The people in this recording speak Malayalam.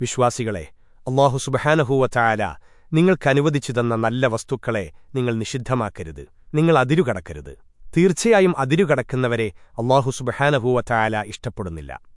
വിശ്വാസികളെ അള്ളാഹു സുബഹാനഹൂവറ്റായാല നിങ്ങൾക്കനുവദിച്ചു തന്ന നല്ല വസ്തുക്കളെ നിങ്ങൾ നിഷിദ്ധമാക്കരുത്. നിങ്ങൾ അതിരുകടക്കരുത്. തീർച്ചയായും അതിരുകടക്കുന്നവരെ അള്ളാഹു സുബഹാനഹൂവറ്റായാല ഇഷ്ടപ്പെടുന്നില്ല.